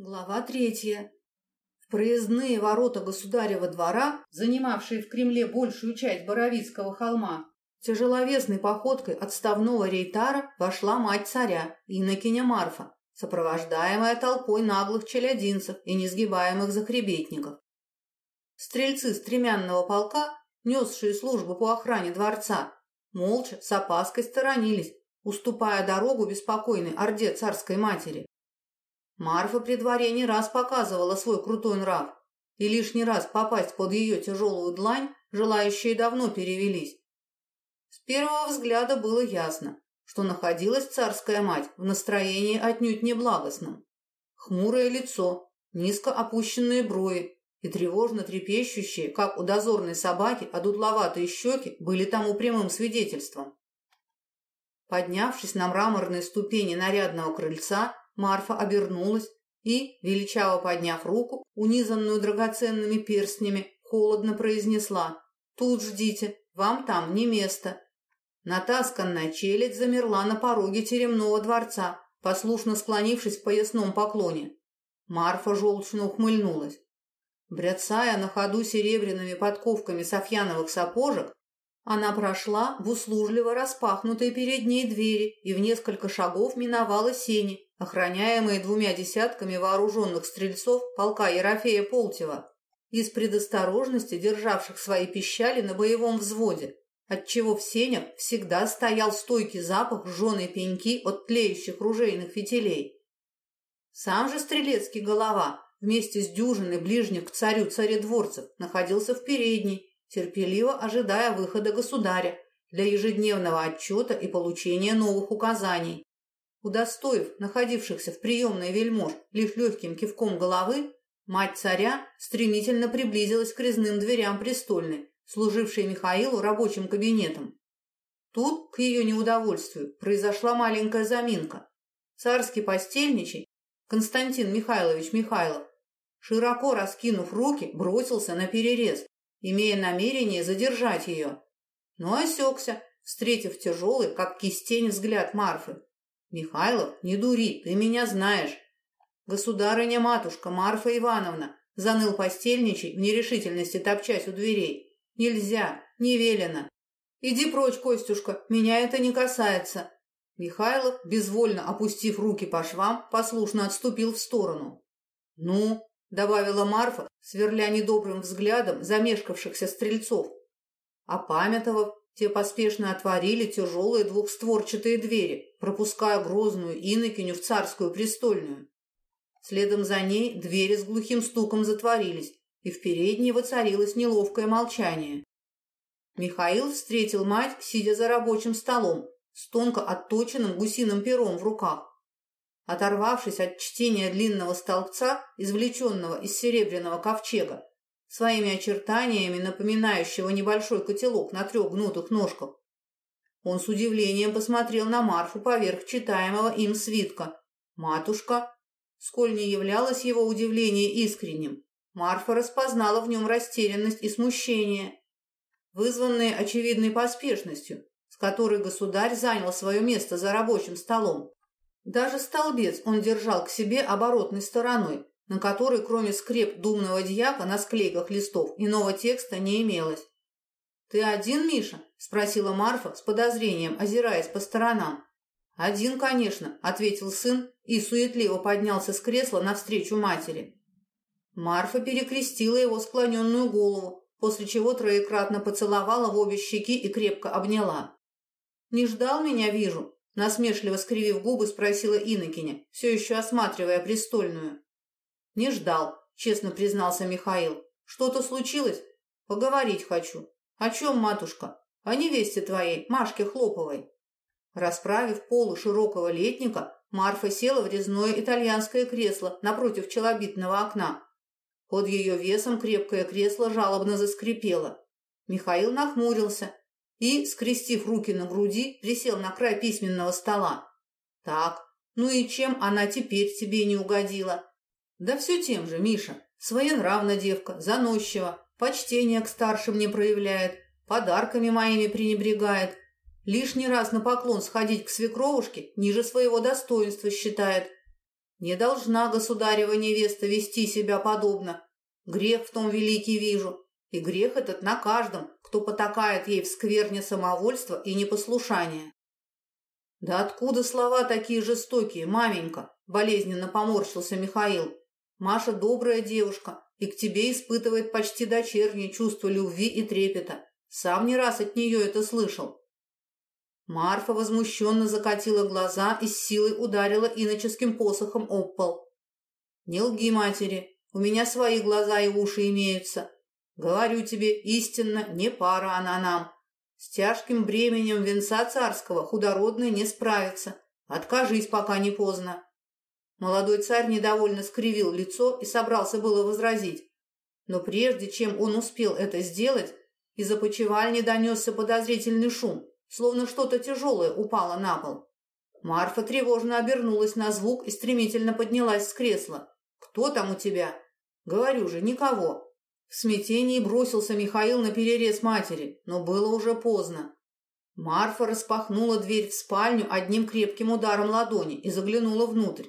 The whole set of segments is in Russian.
Глава третья. В проездные ворота государева двора, занимавшие в Кремле большую часть Боровицкого холма, тяжеловесной походкой отставного рейтара вошла мать царя, инокиня Марфа, сопровождаемая толпой наглых челядинцев и несгибаемых захребетников. Стрельцы стремянного полка, несшие службу по охране дворца, молча, с опаской сторонились, уступая дорогу беспокойной орде царской матери. Марфа при дворе не раз показывала свой крутой нрав, и лишний раз попасть под ее тяжелую длань желающие давно перевелись. С первого взгляда было ясно, что находилась царская мать в настроении отнюдь неблагостном. Хмурое лицо, низко опущенные брови и тревожно трепещущие, как у дозорной собаки, одутловатые щеки были тому прямым свидетельством. Поднявшись на мраморные ступени нарядного крыльца, Марфа обернулась и, величаво подняв руку, унизанную драгоценными перстнями, холодно произнесла «Тут ждите, вам там не место». Натасканная челядь замерла на пороге теремного дворца, послушно склонившись в поясном поклоне. Марфа желчно ухмыльнулась. Бряцая на ходу серебряными подковками софьяновых сапожек, она прошла в услужливо распахнутые перед ней двери и в несколько шагов миновала сени, охраняемые двумя десятками вооруженных стрельцов полка Ерофея Полтева, из предосторожности державших свои пищали на боевом взводе, отчего в сенях всегда стоял стойкий запах жженой пеньки от тлеющих ружейных фитилей. Сам же стрелецкий голова вместе с дюжиной ближних к царю царедворцев находился в передней, терпеливо ожидая выхода государя для ежедневного отчета и получения новых указаний. Удостоив находившихся в приемной вельмож лишь легким кивком головы, мать царя стремительно приблизилась к резным дверям престольной, служившей Михаилу рабочим кабинетом. Тут, к ее неудовольствию, произошла маленькая заминка. Царский постельничий, Константин Михайлович Михайлов, широко раскинув руки, бросился на перерез, имея намерение задержать ее. Но осекся, встретив тяжелый, как кистень, взгляд Марфы. «Михайлов, не дури, ты меня знаешь». «Государыня-матушка Марфа Ивановна», заныл постельничий в нерешительности топчась у дверей. «Нельзя, не велено». «Иди прочь, Костюшка, меня это не касается». Михайлов, безвольно опустив руки по швам, послушно отступил в сторону. «Ну», — добавила Марфа, сверля недобрым взглядом замешкавшихся стрельцов. Опамятовав, те поспешно отворили тяжелые двухстворчатые двери, пропуская грозную инокиню в царскую престольную. Следом за ней двери с глухим стуком затворились, и в передней воцарилось неловкое молчание. Михаил встретил мать, сидя за рабочим столом, с тонко отточенным гусиным пером в руках. Оторвавшись от чтения длинного столбца, извлеченного из серебряного ковчега, своими очертаниями напоминающего небольшой котелок на трех гнутых ножках. Он с удивлением посмотрел на Марфу поверх читаемого им свитка. «Матушка!» Сколь не являлось его удивление искренним, Марфа распознала в нем растерянность и смущение, вызванные очевидной поспешностью, с которой государь занял свое место за рабочим столом. Даже столбец он держал к себе оборотной стороной, на которой, кроме скреп думного дьяка на склейках листов, иного текста не имелось. «Ты один, Миша?» – спросила Марфа с подозрением, озираясь по сторонам. «Один, конечно», – ответил сын и суетливо поднялся с кресла навстречу матери. Марфа перекрестила его склоненную голову, после чего троекратно поцеловала в обе щеки и крепко обняла. «Не ждал меня, вижу», – насмешливо скривив губы, спросила Иннокеня, все еще осматривая престольную. «Не ждал», — честно признался Михаил. «Что-то случилось? Поговорить хочу». «О чем, матушка?» «О невесте твоей, Машке Хлоповой». Расправив полы широкого летника, Марфа села в резное итальянское кресло напротив челобитного окна. Под ее весом крепкое кресло жалобно заскрипело. Михаил нахмурился и, скрестив руки на груди, присел на край письменного стола. «Так, ну и чем она теперь тебе не угодила?» Да все тем же, Миша. Своенравна девка, заносчива, почтение к старшим не проявляет, подарками моими пренебрегает. Лишний раз на поклон сходить к свекровушке ниже своего достоинства считает. Не должна государева невеста вести себя подобно. Грех в том великий вижу. И грех этот на каждом, кто потакает ей в скверне самовольства и непослушания. «Да откуда слова такие жестокие, маменька?» – болезненно поморщился Михаил. «Маша добрая девушка и к тебе испытывает почти дочернее чувство любви и трепета. Сам не раз от нее это слышал». Марфа возмущенно закатила глаза и с силой ударила иноческим посохом об пол. «Не лги, матери, у меня свои глаза и уши имеются. Говорю тебе, истинно, не пара она нам. С тяжким бременем венца царского худородный не справится. Откажись, пока не поздно. Молодой царь недовольно скривил лицо и собрался было возразить. Но прежде чем он успел это сделать, из опочивальни донесся подозрительный шум, словно что-то тяжелое упало на пол. Марфа тревожно обернулась на звук и стремительно поднялась с кресла. «Кто там у тебя?» «Говорю же, никого. В смятении бросился Михаил на перерез матери, но было уже поздно. Марфа распахнула дверь в спальню одним крепким ударом ладони и заглянула внутрь.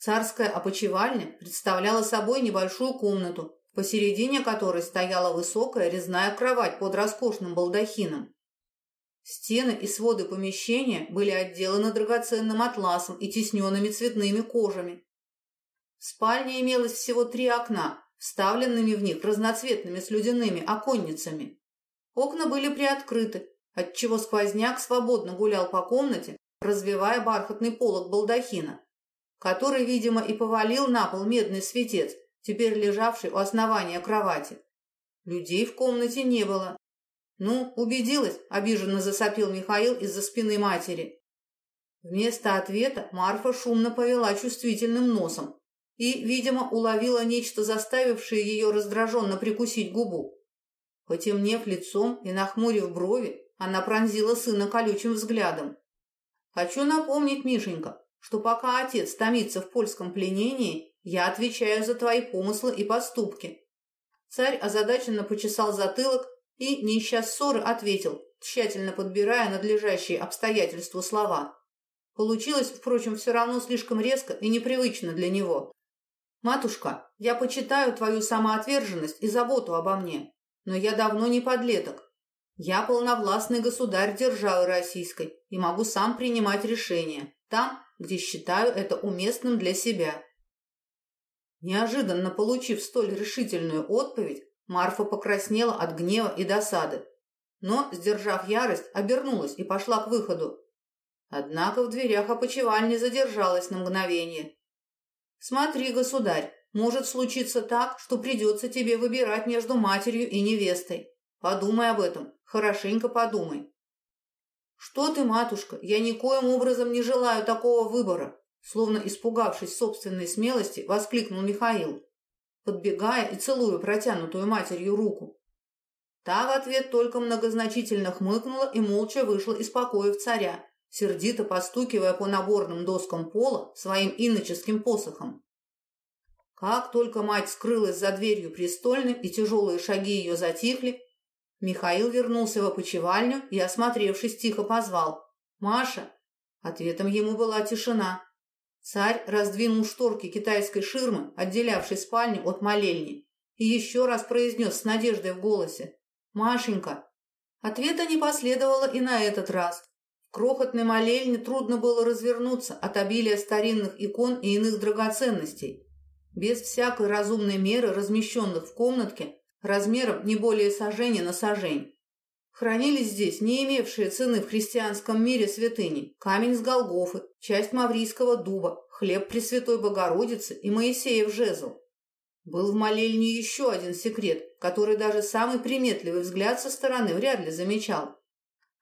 Царская опочивальня представляла собой небольшую комнату, посередине которой стояла высокая резная кровать под роскошным балдахином. Стены и своды помещения были отделаны драгоценным атласом и тисненными цветными кожами. В спальне имелось всего три окна, вставленными в них разноцветными слюдяными оконницами. Окна были приоткрыты, отчего сквозняк свободно гулял по комнате, развивая бархатный полог балдахина, который, видимо, и повалил на пол медный светец, теперь лежавший у основания кровати. Людей в комнате не было. «Ну, убедилась», — обиженно засопил Михаил из-за спины матери. Вместо ответа Марфа шумно повела чувствительным носом, и, видимо, уловила нечто, заставившее ее раздраженно прикусить губу. Потемнев лицом и нахмурив брови, она пронзила сына колючим взглядом. «Хочу напомнить, Мишенька, что пока отец томится в польском пленении, я отвечаю за твои помыслы и поступки». Царь озадаченно почесал затылок и, не ища ссоры, ответил, тщательно подбирая надлежащие обстоятельства слова. Получилось, впрочем, все равно слишком резко и непривычно для него. «Матушка, я почитаю твою самоотверженность и заботу обо мне, но я давно не подлеток. Я полновластный государь державы российской и могу сам принимать решения, там, где считаю это уместным для себя». Неожиданно получив столь решительную отповедь, Марфа покраснела от гнева и досады, но, сдержав ярость, обернулась и пошла к выходу. Однако в дверях опочивальни задержалась на мгновение, «Смотри, государь, может случиться так, что придется тебе выбирать между матерью и невестой. Подумай об этом, хорошенько подумай». «Что ты, матушка, я никоим образом не желаю такого выбора», словно испугавшись собственной смелости, воскликнул Михаил, подбегая и целуя протянутую матерью руку. Та в ответ только многозначительно хмыкнула и молча вышла из покоев царя, сердито постукивая по наборным доскам пола своим иноческим посохом. Как только мать скрылась за дверью престольной и тяжелые шаги ее затихли, Михаил вернулся в опочивальню и, осмотревшись, тихо позвал «Маша!». Ответом ему была тишина. Царь раздвинул шторки китайской ширмы, отделявшей спальню от молельни, и еще раз произнес с надеждой в голосе «Машенька!». Ответа не последовало и на этот раз, крохотной молельне трудно было развернуться от обилия старинных икон и иных драгоценностей. Без всякой разумной меры, размещенных в комнатке, размером не более сажения на сажень. Хранились здесь не имевшие цены в христианском мире святыни, камень с Голгофы, часть Маврийского дуба, хлеб Пресвятой Богородицы и Моисеев жезл. Был в молельне еще один секрет, который даже самый приметливый взгляд со стороны вряд ли замечал.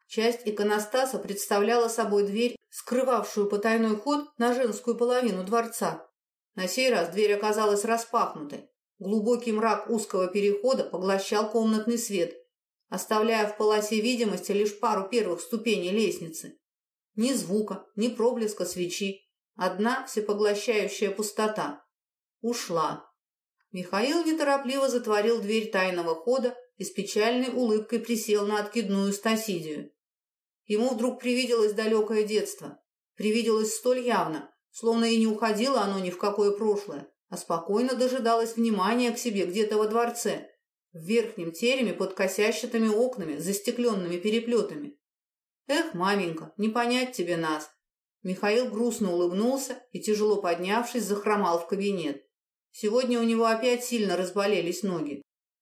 Часть иконостаса представляла собой дверь, скрывавшую потайной ход на женскую половину дворца. На сей раз дверь оказалась распахнутой. Глубокий мрак узкого перехода поглощал комнатный свет, оставляя в полосе видимости лишь пару первых ступеней лестницы. Ни звука, ни проблеска свечи. Одна всепоглощающая пустота. Ушла. Михаил неторопливо затворил дверь тайного хода и с печальной улыбкой присел на откидную стасидию. Ему вдруг привиделось далекое детство. Привиделось столь явно, словно и не уходило оно ни в какое прошлое, а спокойно дожидалось внимания к себе где-то во дворце, в верхнем тереме под косящатыми окнами, застекленными переплетами. Эх, маменька, не понять тебе нас. Михаил грустно улыбнулся и, тяжело поднявшись, захромал в кабинет. Сегодня у него опять сильно разболелись ноги.